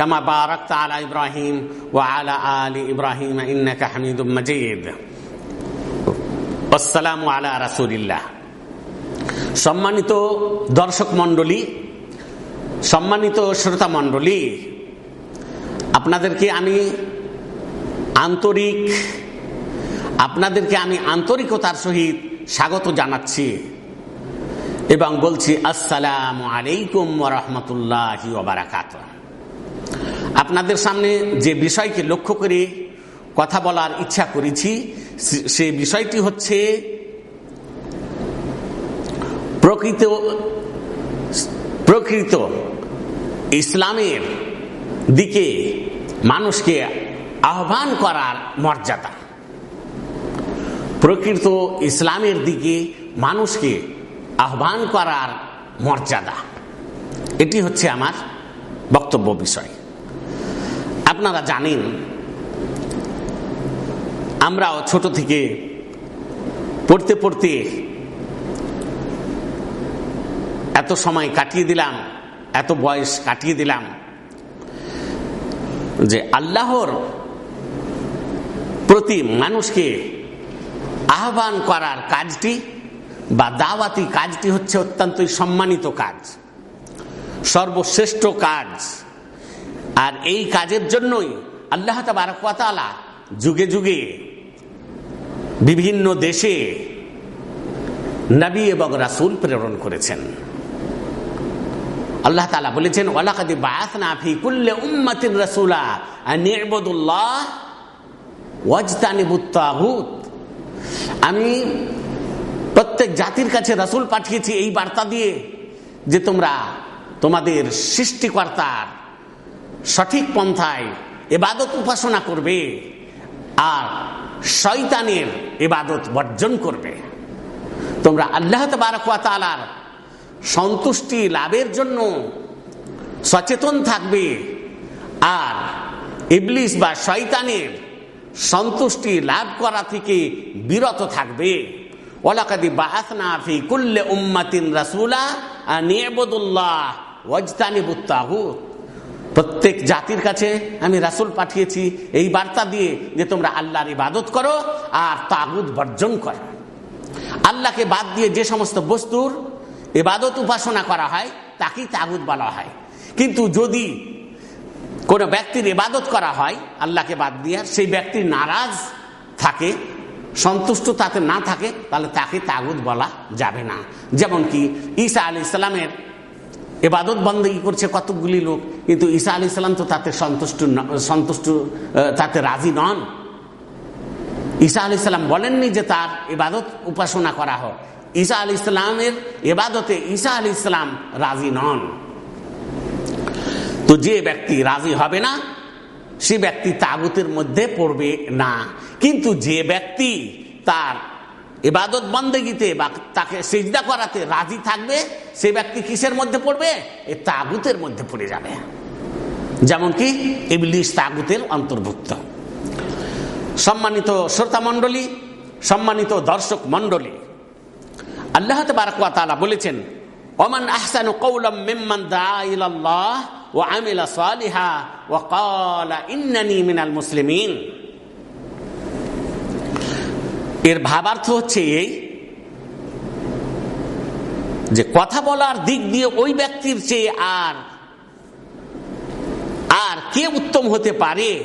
كما باركت على إبراهيم وعلى آل إبراهيم إنك حميد مجيد والسلام على رسول الله সম্মানিত দর্শক মণ্ডলী সম্মানিত শ্রোতা মণ্ডলী আপনাদেরকে আমি আন্তরিক আপনাদেরকে আমি আন্তরিকতার সহিত স্বাগত জানাচ্ছি এবং বলছি আসসালাম আলাইকুম রহমতুল্লাহ বারাকাত আপনাদের সামনে যে বিষয়কে লক্ষ্য করে কথা বলার ইচ্ছা করেছি, সে বিষয়টি হচ্ছে প্রকৃত প্রকৃত ইসলামের দিকে মানুষকে আহ্বান করার মর্যাদা। প্রকৃত ইসলামের দিকে মানুষকে আহ্বান করার মর্যাদা। এটি হচ্ছে আমার বক্তব্য বিষয়। আপনারা জানেন, আমরাও ছোট থেকে পড়তে পড়তে এত সময় কাটিয়ে দিলাম, এত বয়স কাটিয়ে দিলাম যে আল্লাহর প্রতি মানুষকে আহ্বান করার কাজটি বা দাওয়াতি কাজটি হচ্ছে অত্যন্তই সম্মানিত কাজ, সর্বশ্রেষ্ঠ কাজ। আর এই কাজের জন্যই আল্লাহ তালা যুগে যুগে বিভিন্ন দেশে নবী এবং রাসুল প্রেরণ করেছেন। আল্লাহ তালা বলেছেন ওলাকাদি বায়াসনা ফি কুল্লে উম্মাতির রাসূলা আন ইবুদুল্লাহ ওয়াজতানিবুত তাগুত। আমি প্রত্যেক জাতির কাছে রাসূল পাঠিয়েছি এই বার্তা দিয়ে যে তোমরা তোমাদের সৃষ্টিকর্তার সঠিক পন্থায় এবাদত উপাসনা করবে আর শয়তানের এবাদত বর্জন করবে। তোমরা আল্লাহ তালার সন্তুষ্টি লাভের জন্য সচেতন থাকবে আর ইবলিস বা শয়তানের সন্তুষ্টি লাভ করা থেকে বিরত থাকবে। ওলাকাদি বাহাসনা ফি কুল্লে উম্মাতিন রাসুলা ওয়াজতানিবুত্তাহুত প্রত্যেক জাতির কাছে আমি রাসুল পাঠিয়েছি এই বার্তা দিয়ে যে তোমরা আল্লাহর ইবাদত করো আর তাগুদ বর্জন করো। আল্লাহকে বাদ দিয়ে যে সমস্ত বস্তুর এবাদত উপাসনা করা হয়, তাকেই তাগুদ বলা হয়। কিন্তু যদি কোনো ব্যক্তির ইবাদত করা হয়, আল্লাহকে বাদ দিয়ে সেই ব্যক্তি নারাজ থাকে, সন্তুষ্ট তাতে না থাকে, তাহলে তাকে তাগুদ বলা যাবে না। যেমন কি ঈসা আলি ইসলামের এবাদত বন্দী করছে কতকগুলি লোক, কিন্তু ঈসা আলি ইসলাম তো তাতে সন্তুষ্ট সন্তুষ্ট তাতে রাজি নন। ঈসা আলি ইসলাম বলেননি যে তার এবাদত উপাসনা করা হোক। ঈসা আলি ইসলামের এবাদতে ঈসা আলি ইসলাম রাজি নন। তো যে ব্যক্তি রাজি হবে না, সে ব্যক্তি তাগুতের মধ্যে পড়বে না। কিন্তু যে ব্যক্তি তার এবাদত বন্দেগিতে বা তাকে সেজদা করাতে রাজি থাকবে, সে ব্যক্তি কিসের মধ্যে পড়বে? এ তাগুতের মধ্যে পড়ে যাবে। যেমন কি ইবলিশ তাগুতের অন্তর্ভুক্ত। সম্মানিত শ্রোতা মণ্ডলী, সম্মানিত দর্শক মণ্ডলী, আল্লাহ তালা বলেছেন, ওমান আহসান কৌলম মিম্মান ও আমিলা সালিহা ও কালা ইন্নানি মিনাল মুসলিমিন। এর ভাবার্থ হচ্ছে এই যে কথা বলার দিক দিয়ে ওই ব্যক্তির চেয়ে আর আর কে উত্তম হতে পারে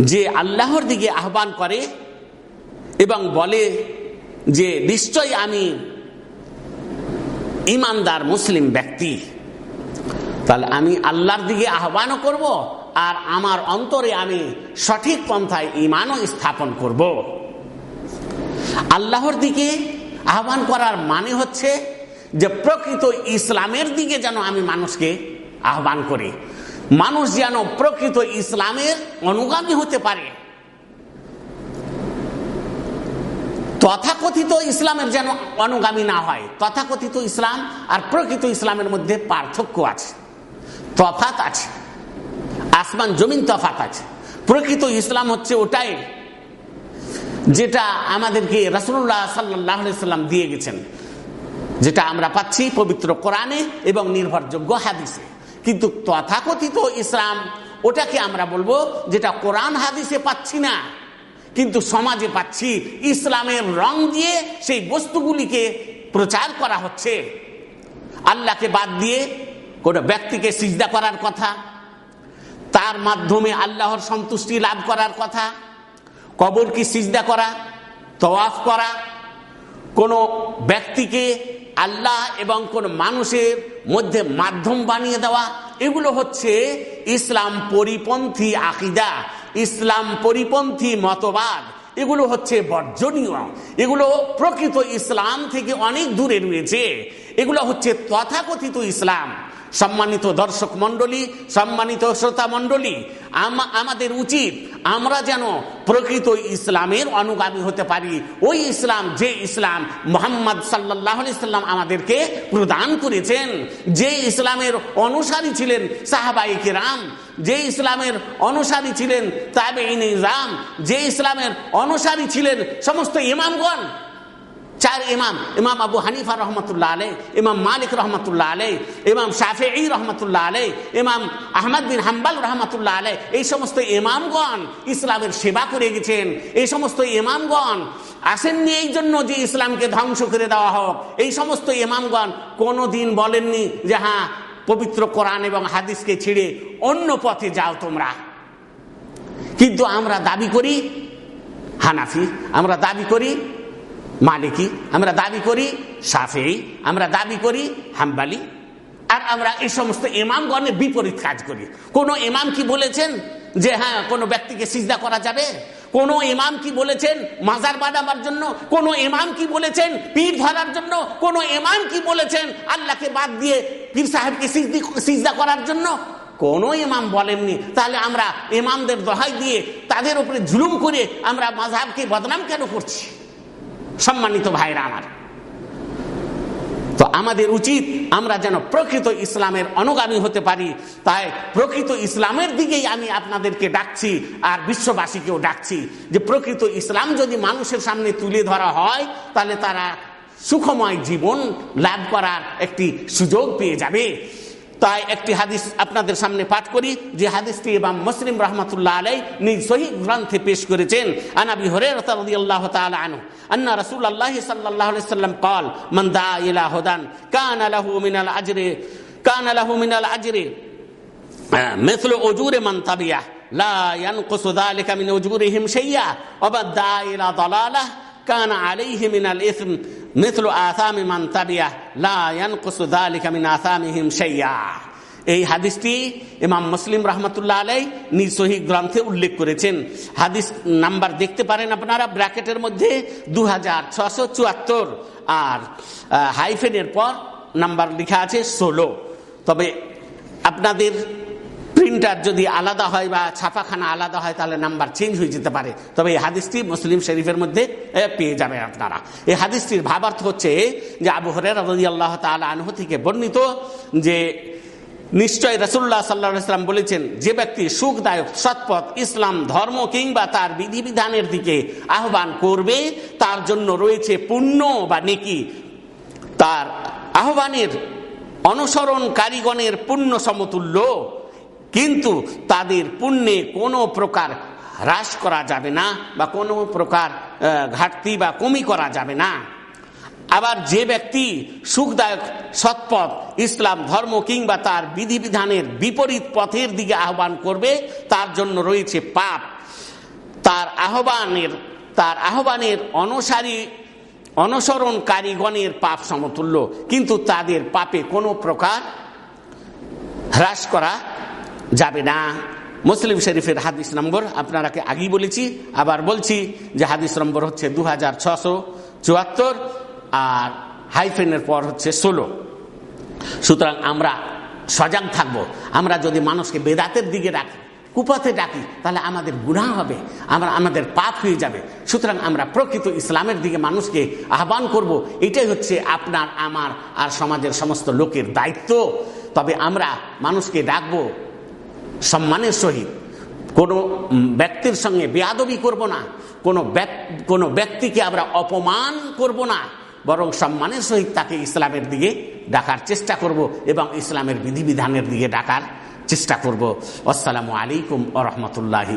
যে আল্লাহর দিকে আহ্বান করে এবং বলে যে নিশ্চয় আমি ইমানদার মুসলিম ব্যক্তি। তাহলে আমি আল্লাহর দিকে আহ্বানও করব আর আমার অন্তরে আমি সঠিক পন্থায় ইমানও স্থাপন করব। আল্লাহর দিকে আহ্বান করার মানে হচ্ছে যে প্রকৃত ইসলামের দিকে যেন আমি মানুষকে আহ্বান করি। মানুষ যেন প্রকৃত ইসলামের অনুগামী হতে পারে। তথাকথিত ইসলামের যেন অনুগামী না হয়, তথাকথিত ইসলাম আর প্রকৃত ইসলামের মধ্যে পার্থক্য আছে তফাত আছে, আসমান, জমিন তফাত আছে। প্রকৃত ইসলাম হচ্ছে ওটাই যেটা আমাদেরকে রসুল্লাহ সাল্লাহ সাল্লাম দিয়ে গেছেন। যেটা আমরা পাচ্ছি পবিত্র কোরআনে এবং নির্ভরযোগ্য হাদিসে। কিন্তু তথাকথিত ইসলাম, ওটাকে আমরা বলব যেটা কোরআন হাদিসে পাচ্ছি না। কিন্তু সমাজে পাচ্ছি ইসলামের রং দিয়ে সেই বস্তুগুলিকে প্রচার করা হচ্ছে। আল্লাহকে বাদ দিয়ে কোনো ব্যক্তিকে সিজদা করার কথা, তার মাধ্যমে আল্লাহর সন্তুষ্টি লাভ করার কথা কবরকে সিজদা করা, তওয়াফ করা? কোনো ব্যক্তিকে আল্লাহ এবং কোন মানুষের মধ্যে মাধ্যম বানিয়ে দেওয়া, এগুলো হচ্ছে ইসলাম পরিপন্থী আকিদা, ইসলাম পরিপন্থী মতবাদ। এগুলো হচ্ছে বর্জনীয়। এগুলো প্রকৃত ইসলাম থেকে অনেক দূরে রয়েছে। এগুলো হচ্ছে তথাকথিত ইসলাম। সম্মানিত দর্শক মন্ডলী সম্মানিত শ্রোতা মন্ডলী আমাদের উচিত আমরা যেন প্রকৃত ইসলামের অনুগামী হতে পারি। ওই ইসলাম, যে ইসলাম মোহাম্মদ সাল্লাহ সাল্লাম আমাদেরকে প্রদান করেছেন, যে ইসলামের অনুসারী ছিলেন সাহাবাই কিরাম, যে ইসলামের অনুসারী ছিলেন তাবে রাম যে ইসলামের অনুসারী ছিলেন সমস্ত ইমামগণ চার ইমাম ইমাম আবু হানিফা রহমতুল্লাহ আলে ইমাম মালিক রহমতুল্লাহ আলে ইমাম শাফে রহমতুল্লাহ আলে ইমাম আহমদ বিন হাম্বাল রহমতুল্লাহ আলে এই সমস্ত ইমামগণ ইসলামের সেবা করে গেছেন, এই সমস্ত ইমামগণ আসেননি এই জন্য যে ইসলামকে ধ্বংস করে দেওয়া হোক। এই সমস্ত ইমামগণ কোনো দিন বলেননি যে হ্যাঁ পবিত্র কোরআন এবং হাদিসকে ছেড়ে অন্য পথে যাও তোমরা। কিন্তু আমরা দাবি করি হানাফি, আমরা দাবি করি মালিকি, আমরা দাবি করি সাফেই, আমরা দাবি করি হাম্বালি। আর আমরা এই সমস্ত ইমামগণের বিপরীত কাজ করি। কোন ইমাম কি বলেছেন যে হ্যাঁ কোনো ব্যক্তিকে সিজদা করা যাবে? কোন ইমাম কি বলেছেন মাজার বানাবার জন্য? কোন ইমাম কি বলেছেন পীর ধরার জন্য? কোন ইমাম কি বলেছেন আল্লাহকে বাদ দিয়ে পীর সাহেবকে সিজদা করার জন্য? কোন ইমাম বলেননি। তাহলে আমরা ইমামদের দহাই দিয়ে তাদের উপরে জুলুম করে আমরা মাঝহাবকে বদনাম কেন করছি? সম্মানিত ভাইরা আমার। তো আমাদের উচিত আমরা যেন প্রকৃত ইসলামের অনুগামী হতে পারি। তাই প্রকৃত ইসলামের দিকেই আমি আপনাদেরকে ডাকছি আর বিশ্ববাসীকেও ডাকছি যে প্রকৃত ইসলাম যদি মানুষের সামনে তুলে ধরা হয়, তাহলে তারা সুখময় জীবন লাভ করার একটি সুযোগ পেয়ে যাবে। তাই একটি হাদিস আপনাদের সামনে পাঠ করি যে হাদিসটি এবং মুসলিম রহমতুল্লাহ আলাই নিজ সহি গ্রন্থে পেশ করেছেন আনাবি হরে রাদিয়াল্লাহু তাআলা আনহু আন্না রাসূলুল্লাহ সাল্লাল্লাহু আলাইহি সাল্লাম قال من دعا الى هدى كان له من الاجر كان له من الاجر مثل اجور من تبعه لا ينقص ذلك من اجورهم شيئا ومن دعا الى ضلاله কান আলাইহি মিনাল ইসম মিথলু আসামি এই হাদিসটি ইমাম মুসলিম আলাই গ্রন্থে উল্লেখ করেছেন। হাদিস নাম্বার দেখতে পারেন আপনারা, ব্র্যাকেটের মধ্যে দু আর হাইফেনের পর নাম্বার লিখা আছে ষোলো। তবে আপনাদের প্রিন্টার যদি আলাদা হয় বা ছাপাখানা আলাদা হয়, তাহলে নাম্বার চেঞ্জ হয়ে যেতে পারে। তবে এই হাদিসটি মুসলিম শরীফের মধ্যে পেয়ে যাবে আপনারা। এই হাদিসটির ভাবার্থ হচ্ছে যে আবু হরের আল্লাহ তালা আনহ থেকে বর্ণিত যে নিশ্চয় রসুল্লাহ সাল্লাহাম বলেছেন, যে ব্যক্তি সুখদায়ক, সৎপথ, ইসলাম, ধর্ম কিংবা তার বিধিবিধানের দিকে আহ্বান করবে, তার জন্য রয়েছে পুণ্য বা নেকি। তার আহ্বানের অনুসরণ কারিগণের পুণ্য সমতুল্য, কিন্তু তাদের পুণ্যে কোনো প্রকার হ্রাস করা যাবে না বা কোনো প্রকার ঘাটতি বা কমি করা যাবে না। আবার যে ব্যক্তি সুখদায়ক, সৎপথ, ইসলাম, ধর্ম কিংবা তার বিধিবিধানের বিপরীত পথের দিকে আহ্বান করবে, তার জন্য রয়েছে পাপ। তার আহ্বানের তার আহ্বানের অনুসারী, অনুসরণকারীগণের পাপ সমতুল্য। কিন্তু তাদের পাপে কোনো প্রকার হ্রাস করা যাবে না। মুসলিম শরীফের হাদিস নম্বর আপনারাকে আগেই বলেছি, আবার বলছি যে হাদিস নম্বর হচ্ছে দু চুয়াত্তর আর হাইফেনের পর হচ্ছে ষোলো। সুতরাং আমরা সজাগ থাকব। আমরা যদি মানুষকে বেদাতের দিকে রাখি কুপথে ডাকি, তাহলে আমাদের গুণা হবে, আমরা আমাদের পাপ হয়ে যাবে। সুতরাং আমরা প্রকৃত ইসলামের দিকে মানুষকে আহ্বান করব। এটাই হচ্ছে আপনার, আমার আর সমাজের সমস্ত লোকের দায়িত্ব। তবে আমরা মানুষকে ডাকবো সম্মানের সহিত কোনো ব্যক্তির সঙ্গে বেয়াদবি করব না। কোনো কোনো ব্যক্তিকে আমরা অপমান করব না। বরং সম্মানের সহিত তাকে ইসলামের দিকে ডাকার চেষ্টা করব এবং ইসলামের বিধিবিধানের দিকে ডাকার চেষ্টা করব। আসসালামু আলাইকুম আ রহমতুল্লাহি